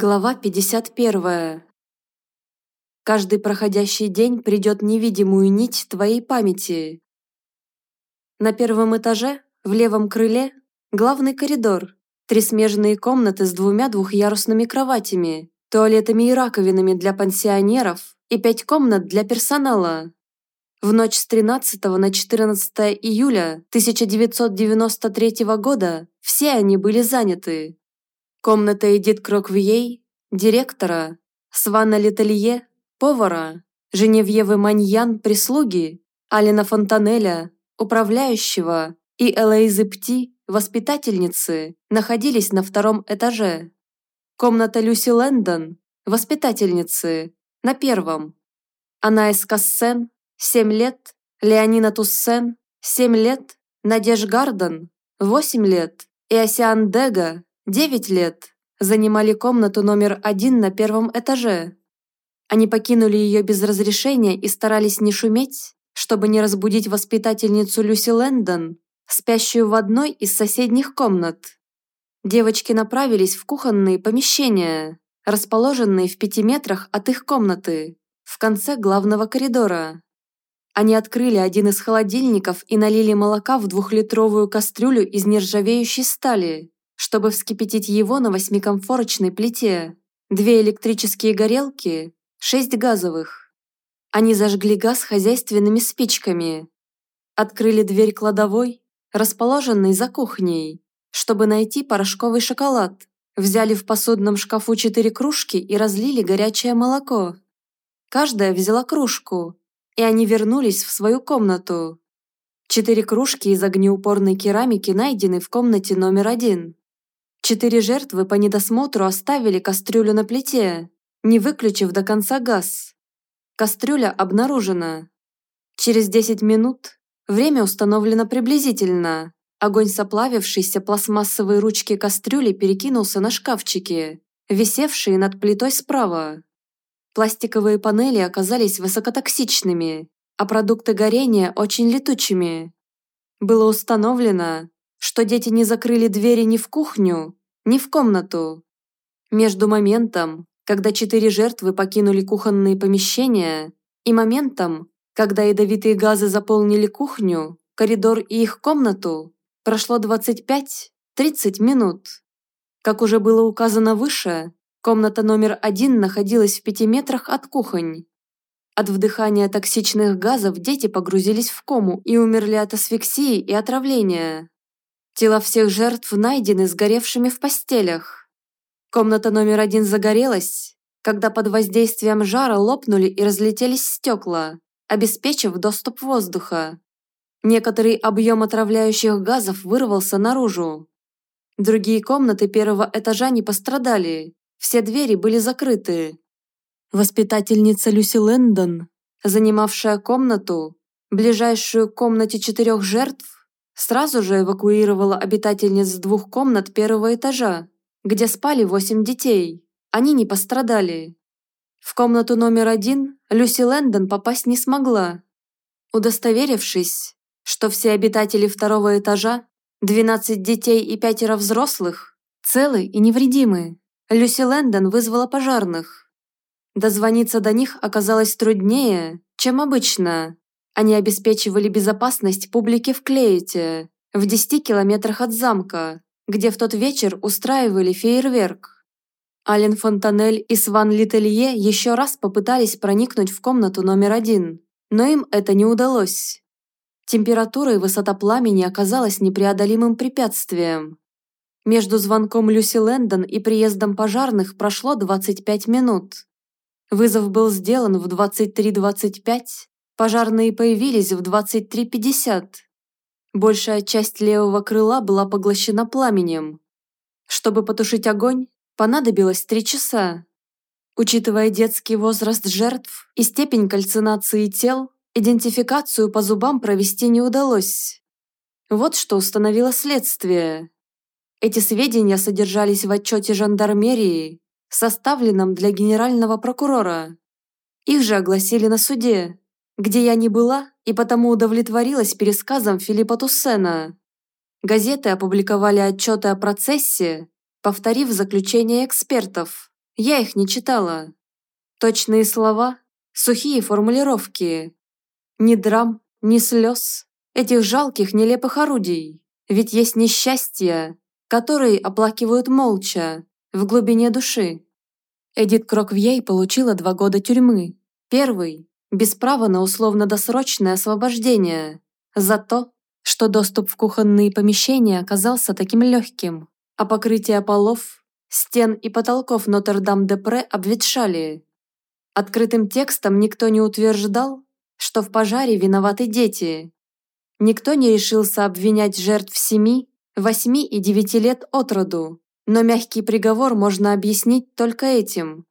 Глава 51. Каждый проходящий день придет невидимую нить твоей памяти. На первом этаже, в левом крыле, главный коридор, три смежные комнаты с двумя двухъярусными кроватями, туалетами и раковинами для пансионеров и пять комнат для персонала. В ночь с 13 на 14 июля 1993 года все они были заняты. Комната Эдит Кроквией, директора, Свана Летелье, повара, Женевьевы Маньян, прислуги, Алина Фонтанеля, управляющего и Элейзы Пти, воспитательницы, находились на втором этаже. Комната Люси Лэндон, воспитательницы, на первом. Анаис Кассен, 7 лет, Леонина Туссен, 7 лет, Надеж Гарден, 8 лет, и Осиан Дега, Девять лет. Занимали комнату номер один на первом этаже. Они покинули ее без разрешения и старались не шуметь, чтобы не разбудить воспитательницу Люси Лэндон, спящую в одной из соседних комнат. Девочки направились в кухонные помещения, расположенные в пяти метрах от их комнаты, в конце главного коридора. Они открыли один из холодильников и налили молока в двухлитровую кастрюлю из нержавеющей стали чтобы вскипятить его на восьмикомфорочной плите. Две электрические горелки, шесть газовых. Они зажгли газ хозяйственными спичками. Открыли дверь кладовой, расположенной за кухней, чтобы найти порошковый шоколад. Взяли в посудном шкафу четыре кружки и разлили горячее молоко. Каждая взяла кружку, и они вернулись в свою комнату. Четыре кружки из огнеупорной керамики найдены в комнате номер один. Четыре жертвы по недосмотру оставили кастрюлю на плите, не выключив до конца газ. Кастрюля обнаружена. Через 10 минут, время установлено приблизительно, огонь с оплавившейся пластмассовой ручки кастрюли перекинулся на шкафчики, висевшие над плитой справа. Пластиковые панели оказались высокотоксичными, а продукты горения очень летучими. Было установлено, что дети не закрыли двери ни в кухню, ни в комнату. Между моментом, когда четыре жертвы покинули кухонные помещения, и моментом, когда ядовитые газы заполнили кухню, коридор и их комнату, прошло 25-30 минут. Как уже было указано выше, комната номер один находилась в пяти метрах от кухонь. От вдыхания токсичных газов дети погрузились в кому и умерли от асфиксии и отравления. Тела всех жертв найдены сгоревшими в постелях. Комната номер один загорелась, когда под воздействием жара лопнули и разлетелись стекла, обеспечив доступ воздуха. Некоторый объем отравляющих газов вырвался наружу. Другие комнаты первого этажа не пострадали, все двери были закрыты. Воспитательница Люси Лэндон, занимавшая комнату, ближайшую к комнате четырех жертв, Сразу же эвакуировала обитательниц двух комнат первого этажа, где спали восемь детей. Они не пострадали. В комнату номер один Люси Лэндон попасть не смогла. Удостоверившись, что все обитатели второго этажа, 12 детей и пятеро взрослых, целы и невредимы, Люси Лэндон вызвала пожарных. Дозвониться до них оказалось труднее, чем обычно, они обеспечивали безопасность публики в Клеете, в 10 километрах от замка, где в тот вечер устраивали фейерверк. Ален Фонтанель и Сван Лителье еще раз попытались проникнуть в комнату номер один, но им это не удалось. Температура и высота пламени оказалась непреодолимым препятствием. Между звонком Люси Лэндон и приездом пожарных прошло 25 минут. Вызов был сделан в 23.25, Пожарные появились в 23.50. Большая часть левого крыла была поглощена пламенем. Чтобы потушить огонь, понадобилось три часа. Учитывая детский возраст жертв и степень кальцинации тел, идентификацию по зубам провести не удалось. Вот что установило следствие. Эти сведения содержались в отчете жандармерии, составленном для генерального прокурора. Их же огласили на суде где я не была и потому удовлетворилась пересказом Филиппа Туссена. Газеты опубликовали отчеты о процессе, повторив заключение экспертов, Я их не читала. Точные слова, сухие формулировки. Ни драм, ни слез, этих жалких нелепых орудий. Ведь есть несчастья, которые оплакивают молча, в глубине души. Эдит Кроквьей получила два года тюрьмы. Первый – без права на условно-досрочное освобождение. За то, что доступ в кухонные помещения оказался таким легким, а покрытие полов, стен и потолков Нотр-Дам-де-Пре обветшали. Открытым текстом никто не утверждал, что в пожаре виноваты дети. Никто не решился обвинять жертв семи, восьми и девяти лет от роду, но мягкий приговор можно объяснить только этим.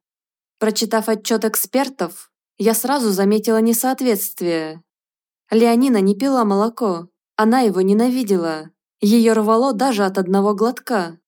Прочитав отчет экспертов, я сразу заметила несоответствие. Леонина не пила молоко, она его ненавидела. Ее рвало даже от одного глотка.